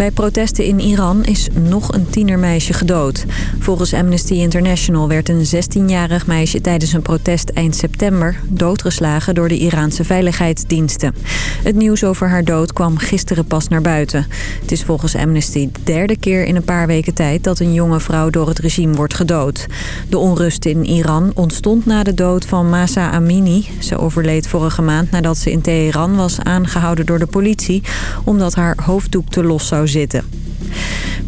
Bij protesten in Iran is nog een tienermeisje gedood. Volgens Amnesty International werd een 16-jarig meisje tijdens een protest eind september doodgeslagen door de Iraanse veiligheidsdiensten. Het nieuws over haar dood kwam gisteren pas naar buiten. Het is volgens Amnesty de derde keer in een paar weken tijd dat een jonge vrouw door het regime wordt gedood. De onrust in Iran ontstond na de dood van Masa Amini. Ze overleed vorige maand nadat ze in Teheran was aangehouden door de politie omdat haar hoofddoek te los zou zitten.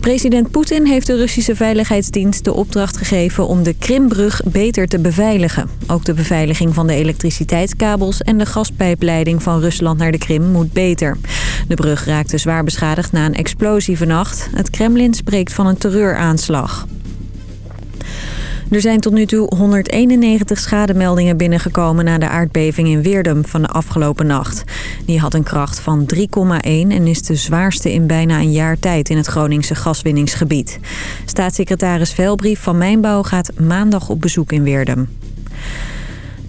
President Poetin heeft de Russische Veiligheidsdienst de opdracht gegeven om de Krimbrug beter te beveiligen. Ook de beveiliging van de elektriciteitskabels en de gaspijpleiding van Rusland naar de Krim moet beter. De brug raakte zwaar beschadigd na een explosie vannacht. Het Kremlin spreekt van een terreuraanslag. Er zijn tot nu toe 191 schademeldingen binnengekomen na de aardbeving in Weerdum van de afgelopen nacht. Die had een kracht van 3,1 en is de zwaarste in bijna een jaar tijd in het Groningse gaswinningsgebied. Staatssecretaris Velbrief van Mijnbouw gaat maandag op bezoek in Weerdum.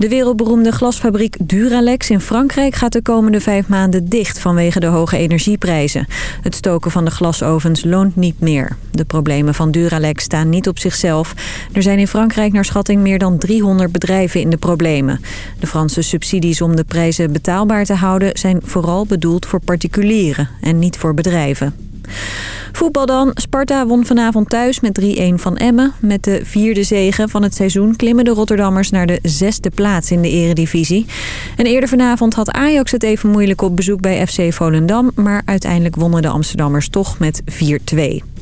De wereldberoemde glasfabriek Duralex in Frankrijk gaat de komende vijf maanden dicht vanwege de hoge energieprijzen. Het stoken van de glasovens loont niet meer. De problemen van Duralex staan niet op zichzelf. Er zijn in Frankrijk naar schatting meer dan 300 bedrijven in de problemen. De Franse subsidies om de prijzen betaalbaar te houden zijn vooral bedoeld voor particulieren en niet voor bedrijven. Voetbal dan. Sparta won vanavond thuis met 3-1 van Emmen. Met de vierde zegen van het seizoen klimmen de Rotterdammers naar de zesde plaats in de eredivisie. En eerder vanavond had Ajax het even moeilijk op bezoek bij FC Volendam. Maar uiteindelijk wonnen de Amsterdammers toch met 4-2.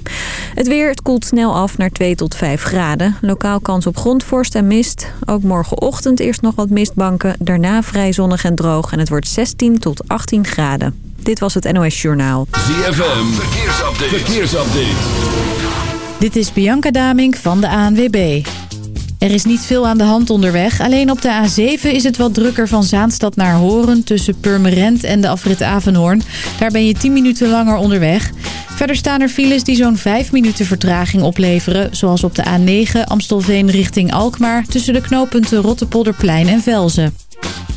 Het weer, het koelt snel af naar 2 tot 5 graden. Lokaal kans op grondvorst en mist. Ook morgenochtend eerst nog wat mistbanken. Daarna vrij zonnig en droog. En het wordt 16 tot 18 graden. Dit was het NOS Journaal. ZFM, verkeersupdate. verkeersupdate. Dit is Bianca Damink van de ANWB. Er is niet veel aan de hand onderweg. Alleen op de A7 is het wat drukker van Zaanstad naar Horen... tussen Purmerend en de afrit Avenhoorn. Daar ben je 10 minuten langer onderweg. Verder staan er files die zo'n 5 minuten vertraging opleveren... zoals op de A9 Amstelveen richting Alkmaar... tussen de knooppunten Rottepolderplein en Velzen.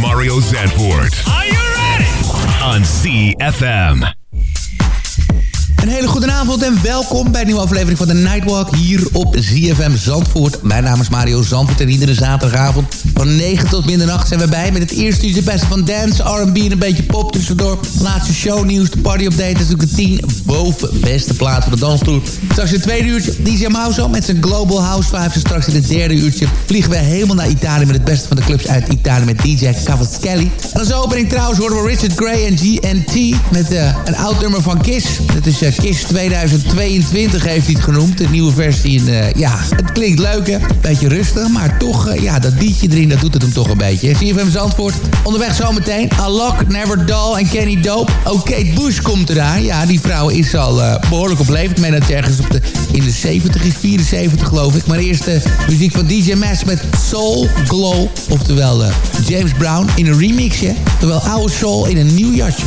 Mario Zanfort. Are you ready? On CFM. Welkom bij een nieuwe aflevering van de Nightwalk hier op ZFM Zandvoort. Mijn naam is Mario Zandvoort en iedere zaterdagavond van 9 tot middernacht zijn we bij... met het eerste uurtje beste van dance, R&B en een beetje pop tussendoor. Laatste shownieuws, de party-update, dat is natuurlijk de 10 boven beste plaat van de dansvloer. Straks in het tweede uurtje DJ Mauso met zijn Global House Vibes. En straks in het derde uurtje vliegen we helemaal naar Italië... met het beste van de clubs uit Italië met DJ Cavaschelli. En als opening trouwens horen we Richard Gray en GNT... met uh, een oud nummer van Kiss. Dat is uh, Kiss 2022 heeft hij het genoemd. De nieuwe versie. In, uh, ja, het klinkt leuk hè. Beetje rustig, maar toch, ja, dat beatje erin, dat doet het hem toch een beetje. CFM Zandvoort. Onderweg zometeen. Alok, Never Doll en Kenny Dope. Ook Kate Bush komt eraan. Ja, die vrouw is al behoorlijk op leeftijd. Ik meen dat ergens op de, in de 70 is, 74 geloof ik. Maar eerst de muziek van DJ Mass met Soul Glow. Oftewel James Brown in een remixje. Terwijl oude soul in een nieuw jasje.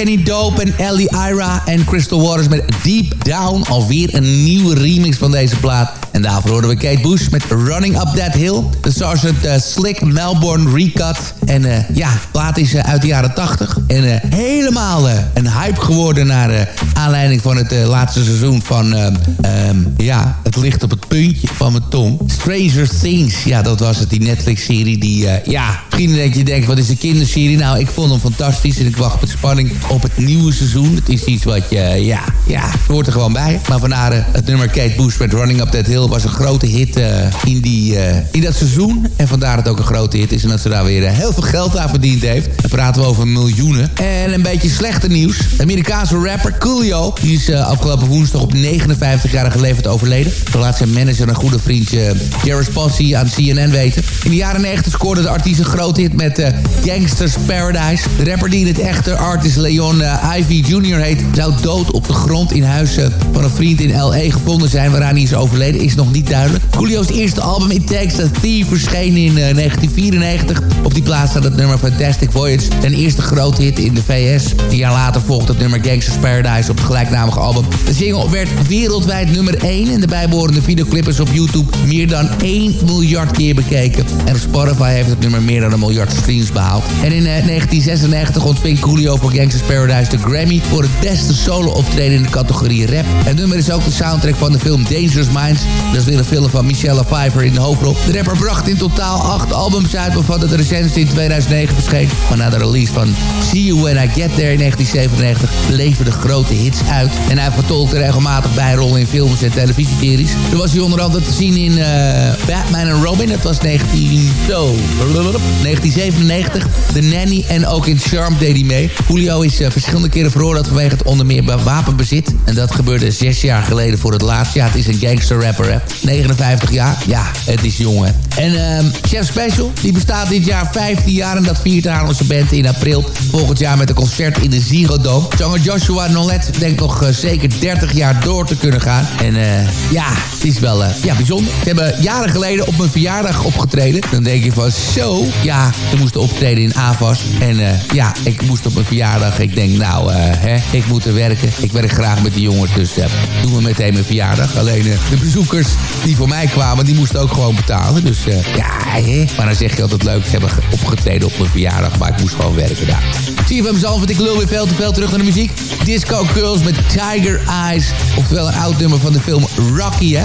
Kenny Dope en Ellie Ira en Crystal Waters met Deep Down. Alweer een nieuwe remix van deze plaat. En daarvoor hoorden we Kate Bush met Running Up That Hill. De Sergeant uh, Slick Melbourne Recut. En uh, ja, plaat is uh, uit de jaren 80. En helemaal een hype geworden naar aanleiding van het laatste seizoen van... Um, ja, het ligt op het puntje van mijn tong. Stranger Things, ja, dat was het, die Netflix-serie die... ja, misschien dat je denkt, wat is een kinderserie? Nou, ik vond hem fantastisch en ik wacht met spanning op het nieuwe seizoen. Het is iets wat je, ja, ja, hoort er gewoon bij. Maar vandaar het nummer Kate Bush met Running Up That Hill was een grote hit uh, in, die, uh, in dat seizoen. En vandaar dat het ook een grote hit is. En dat ze daar weer uh, heel veel geld aan verdiend heeft. Praten we over miljoenen. En een beetje slechte nieuws. Amerikaanse rapper Coolio. Die is afgelopen woensdag op 59-jarige leeftijd overleden. De laat zijn manager en goede vriendje Jairus Posse aan CNN weten. In de jaren 90 scoorde de artiest een grote hit met Gangsters Paradise. De rapper die in het echte artist Leon Ivy Jr. heet... zou dood op de grond in huis van een vriend in L.A. gevonden zijn... waaraan hij is overleden. Is nog niet duidelijk. Coolio's eerste album in Texas Thief verscheen in 1994. Eh, Op die plaats staat het nummer Fantastic Voyage. Zijn eerste grote hit in de VS. Een jaar later volgt het nummer Gangsters Paradise op het gelijknamige album. De single werd wereldwijd nummer 1. En de bijbehorende videoclip is op YouTube meer dan 1 miljard keer bekeken. En op Spotify heeft het nummer meer dan een miljard streams behaald. En in 1996 eh, ontving Coolio voor Gangsters Paradise de Grammy... voor het beste solo optreden in de categorie rap. Het nummer is ook de soundtrack van de film Dangerous Minds... Dat is weer een film van Michelle Pfeiffer in de hoofdrol. De rapper bracht in totaal acht albums uit... waarvan het recentste in 2009 verscheen. Maar na de release van See You When I Get There in 1997... bleven de grote hits uit. En hij vertolkte regelmatig bijrollen in films en televisieseries. Zo was hij onder andere te zien in uh, Batman en Robin. Dat was 19... Zo, 1997. The Nanny en ook in Charm deed hij mee. Julio is uh, verschillende keren veroordeeld vanwege het onder meer wapenbezit. En dat gebeurde zes jaar geleden voor het laatst. Ja, het is een gangster rapper, hè. 59 jaar. Ja, het is jong, hè. En uh, Chef Special, die bestaat dit jaar 15 jaar... en dat viert Haarlemse band in april volgend jaar met een concert in de Ziggo. Zanger Joshua Nolet denkt nog uh, zeker 30 jaar door te kunnen gaan. En uh, ja, het is wel eh, ja, bijzonder. Ze hebben jaren geleden op mijn verjaardag opgetreden. Dan denk je van zo, ja, ze moesten optreden in AVAS. En ja, ik moest op mijn verjaardag. Ik denk nou, hè, ik moet er werken. Ik werk graag met die jongens, dus doen we meteen mijn verjaardag. Alleen de bezoekers die voor mij kwamen, die moesten ook gewoon betalen. Dus ja, hè. Maar dan zeg je altijd leuk, ze hebben opgetreden op mijn verjaardag, maar ik moest gewoon werken daar. Mezelf, want ik lul weer veel te veel terug naar de muziek. Disco Girls met Tiger Eyes. Oftewel een oud nummer van de film Rocky, hè.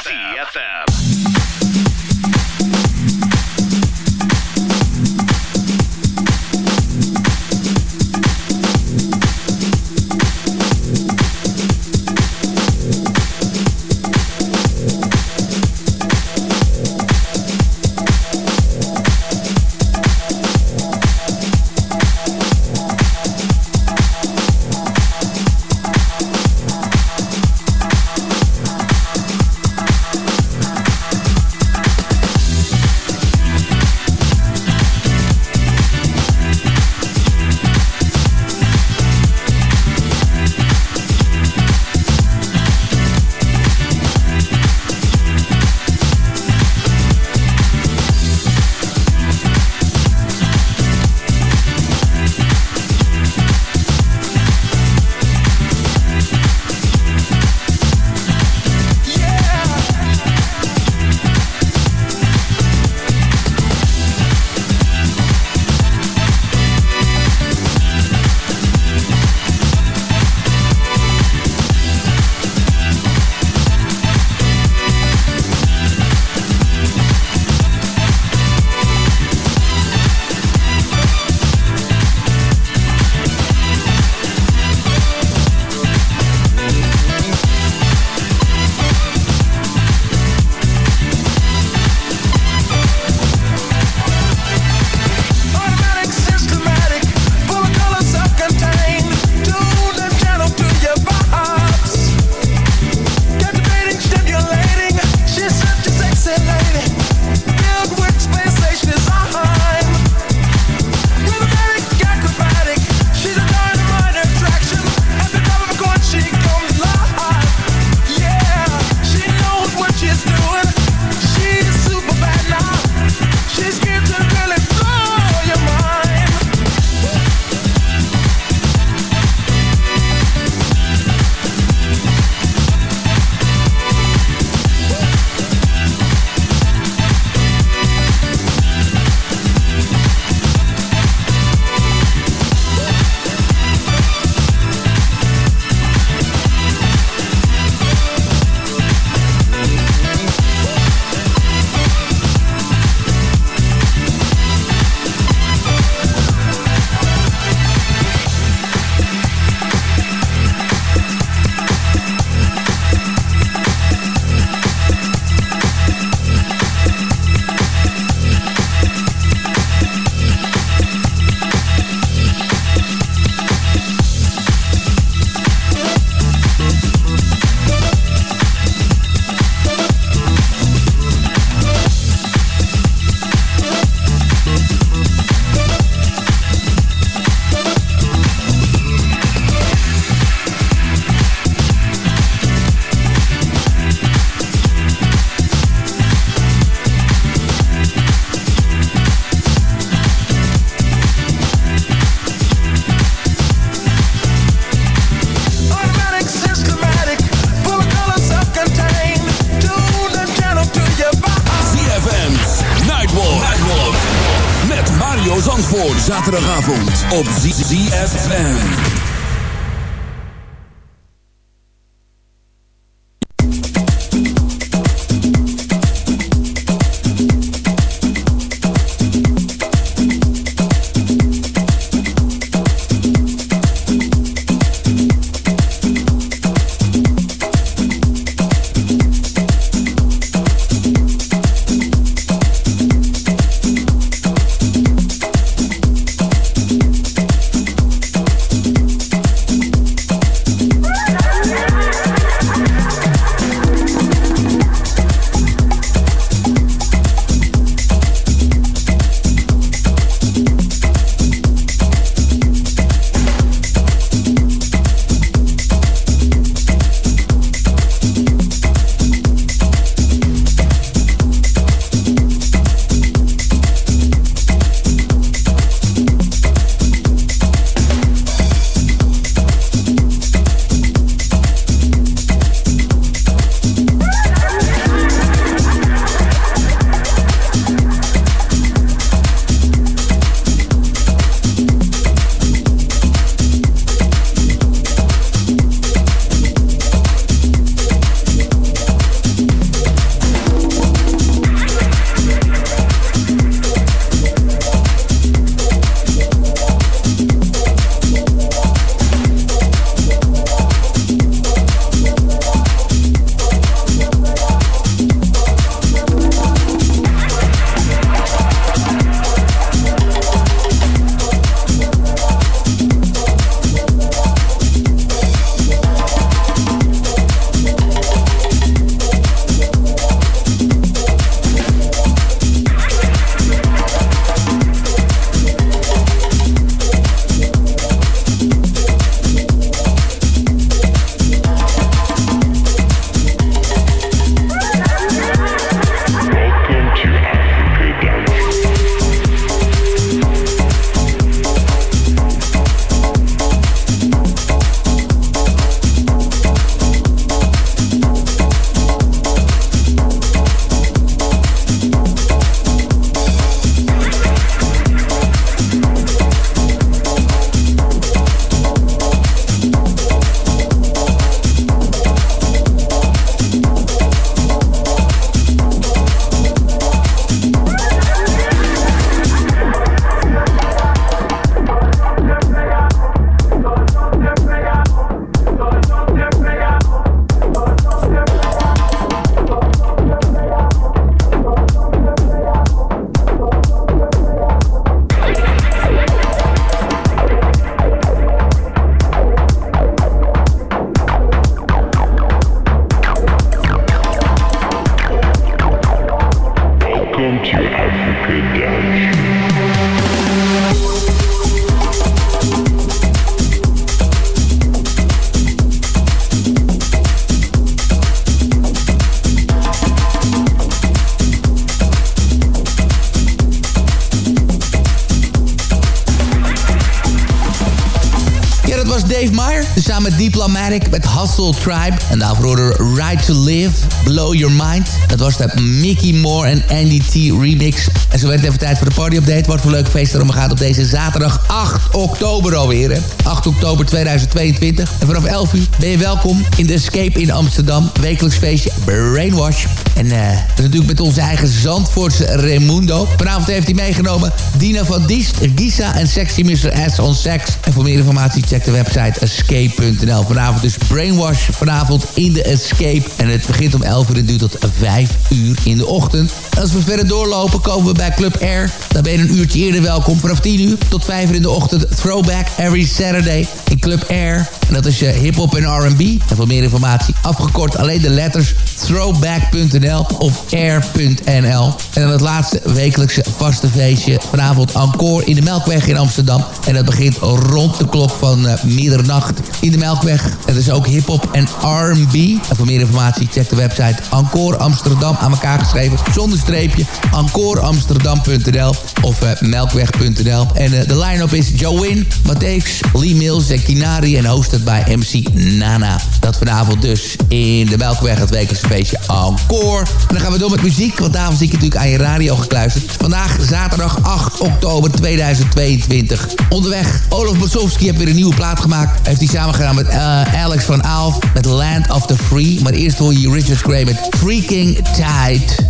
Tribe. En daarvoor hoorde Right to Live, Blow Your Mind. Dat was de Mickey Moore en Andy T remix. En zo werd het even tijd voor de party update. Wat voor leuk feest er gaat op deze zaterdag 8 oktober alweer. Hè? 8 oktober 2022. En vanaf 11 uur ben je welkom in de Escape in Amsterdam. Wekelijks feestje Brainwash. En uh, natuurlijk met onze eigen Zandvoortse Raimundo. Vanavond heeft hij meegenomen Dina van Diest, Gisa en Sexy Mr. S on Sex. En voor meer informatie check de website escape.nl. Vanavond dus Brainwash. Vanavond in de Escape. En het begint om 11 uur en duurt tot 5 uur in de ochtend. En als we verder doorlopen komen we bij Club Air. Daar ben je een uurtje eerder welkom. Vanaf 10 uur tot 5 uur in de ochtend. Throwback every Saturday in Club Air. En dat is je hip-hop en RB. En voor meer informatie afgekort alleen de letters throwback.nl of air.nl. En dan het laatste wekelijkse vaste feestje. Vanavond encore in de Melkweg in Amsterdam. En dat begint rond de klok van uh, middernacht in de Melkweg. Het is ook hip-hop en R&B. En voor meer informatie check de website Encore Amsterdam aan elkaar geschreven. Zonder streepje. EncoreAmsterdam.nl of uh, melkweg.nl. En uh, de line-up is Joe Matthijs, Lee Mills en Kinari. En hosted bij MC Nana. Dat vanavond dus in de Melkweg het wekelijkse feestje Encore. En dan gaan we door met muziek, want daarom zie ik natuurlijk aan je radio gekluisterd. Vandaag zaterdag 8 oktober 2022. Onderweg, Olaf Bosowski heeft weer een nieuwe plaat gemaakt. Heeft hij samen gedaan met uh, Alex van Aalf met Land of the Free. Maar eerst hoor je Richard Gray met Freaking Tide.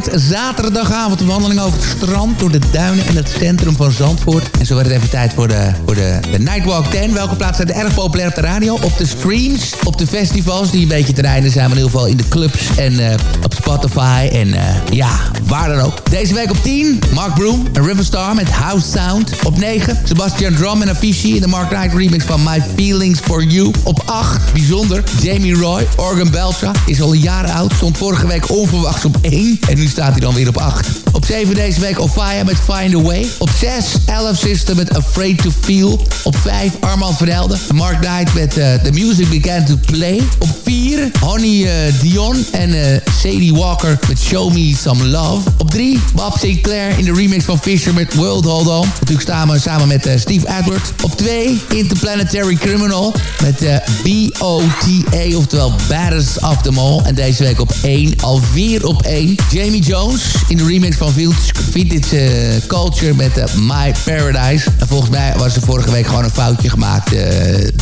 Zaterdagavond een wandeling over het strand... door de duinen en het centrum van Zandvoort. En zo werd het even tijd voor de, voor de, de Nightwalk 10. Welke plaatsen zijn erg populair op de radio? Op de streams, op de festivals die een beetje te zijn... maar in ieder geval in de clubs en uh, op Spotify. En uh, ja, waar dan ook. Deze week op 10, Mark Broom en Riverstar met House Sound. Op 9, Sebastian Drum en Avicii in de Mark Knight remix van My Feelings For You. Op 8, bijzonder, Jamie Roy, Organ Beltra. Is al jaren oud, stond vorige week onverwachts op 1. En nu staat hij dan weer op 8. Op 7 deze week Ofaya met Find A Way. Op 6, Elf System met Afraid To Feel. Op 5, Armand van. Mark Knight met uh, The Music Began To Play. Op 4, Honey uh, Dion en uh, Sadie Walker met Show Me Some Love. Op 3, Bob Sinclair in de remix van Fisher met World Hold On. Natuurlijk samen, samen met Steve Edward. Op 2, Interplanetary Criminal met B.O.T.A. Oftewel Baddest of Them All. En deze week op 1, alweer op 1. Jamie Jones in de remix van Vintage uh, Culture met uh, My Paradise. En volgens mij was er vorige week gewoon een foutje gemaakt uh,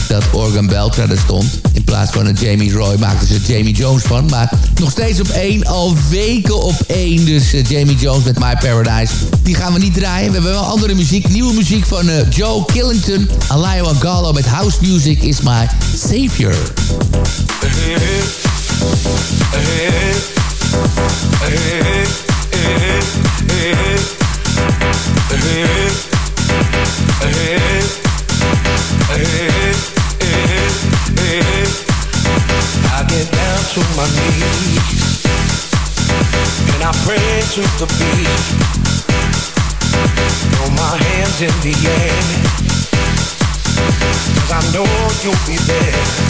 dat Organ Beltra er stond. In plaats van een Jamie Roy maakten ze Jamie Jones van. Maar nog steeds op 1, al weken op 1. Dus Jamie Jones met My Paradise. Die gaan we niet draaien. We hebben wel andere muziek. Nieuwe muziek van Joe Killington. Alaya Gallo met House Music is My Savior. In the air, cause I know you'll be there.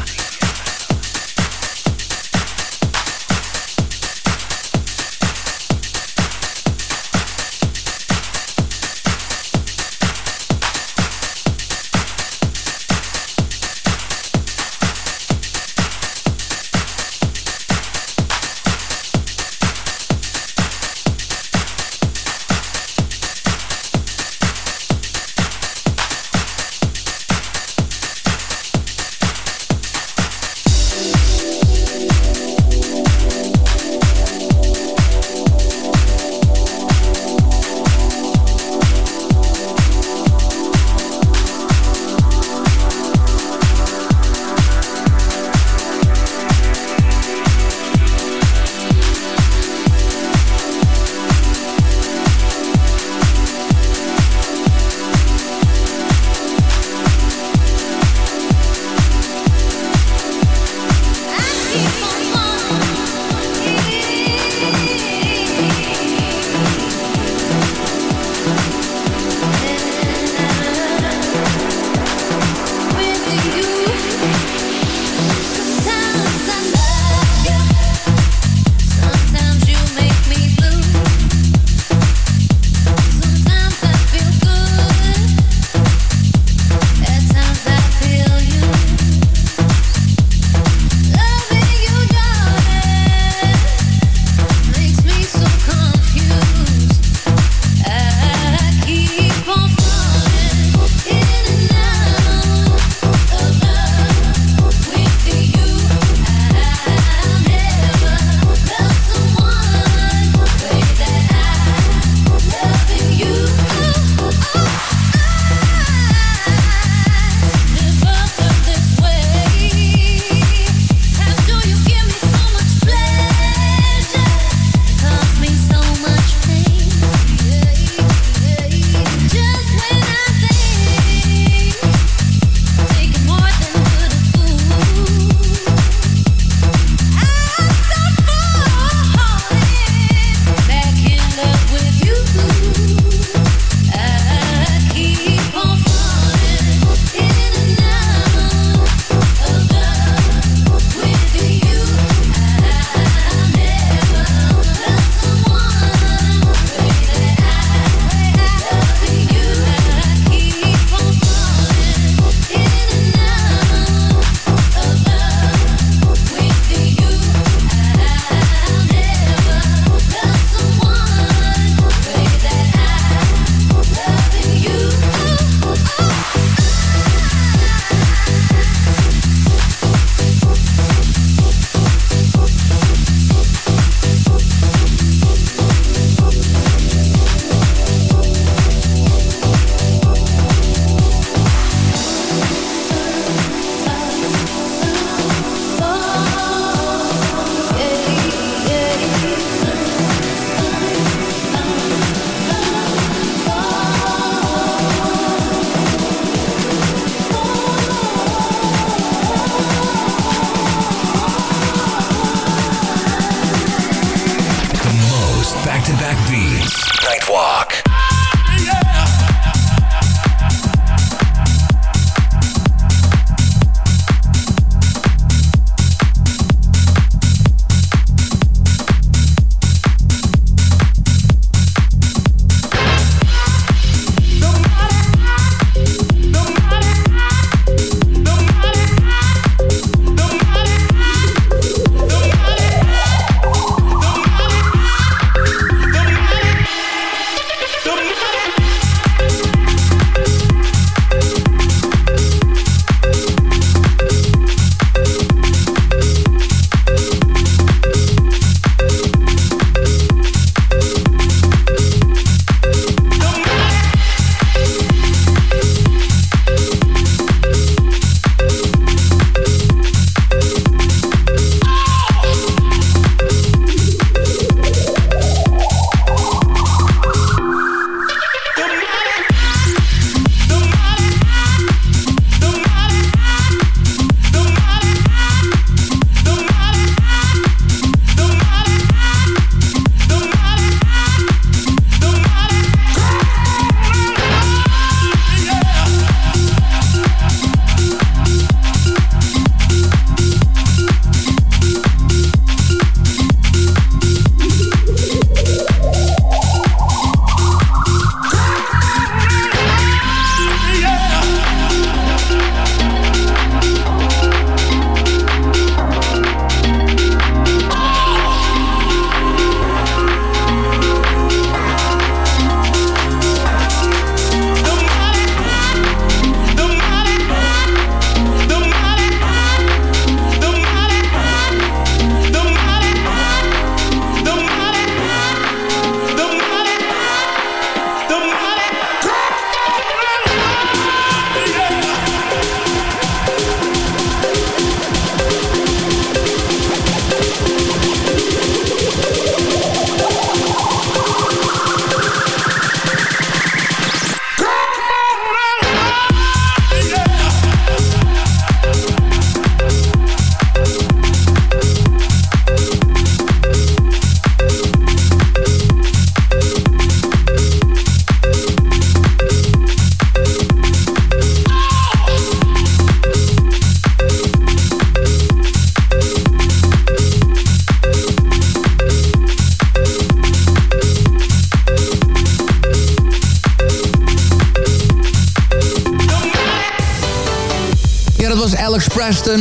Walk.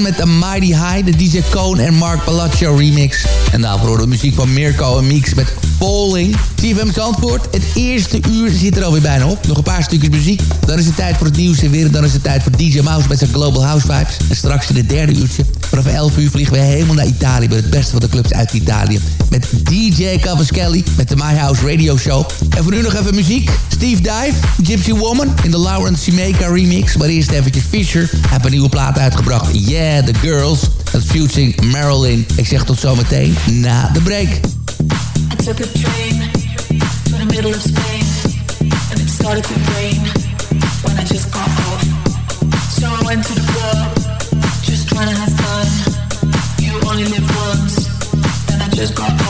Met The Mighty High. De DJ Cone en Mark Palaccio remix. En daarvoor de muziek van Mirko en Mix met Falling. CFM Zandvoort, het eerste uur zit er alweer bijna op. Nog een paar stukjes muziek. Dan is het tijd voor het nieuws en weer. Dan is het tijd voor DJ Mouse met zijn Global House Vibes. En straks in het derde uurtje, vanaf 11 uur vliegen we helemaal naar Italië... met het beste van de clubs uit Italië. Met DJ Cavaschelli met de My House Radio Show. En voor nu nog even muziek. Steve Dive, Gypsy Woman in de Lawrence Simeka remix. Maar eerst eventjes Fisher. Hij heeft een nieuwe plaat uitgebracht. Yeah, The Girls. Dat featuring Marilyn. Ik zeg tot zometeen na de break. I took a train to the middle of Spain and it started to rain when I just got off. So I went to the club, just trying to have fun. You only live once, and I just got off.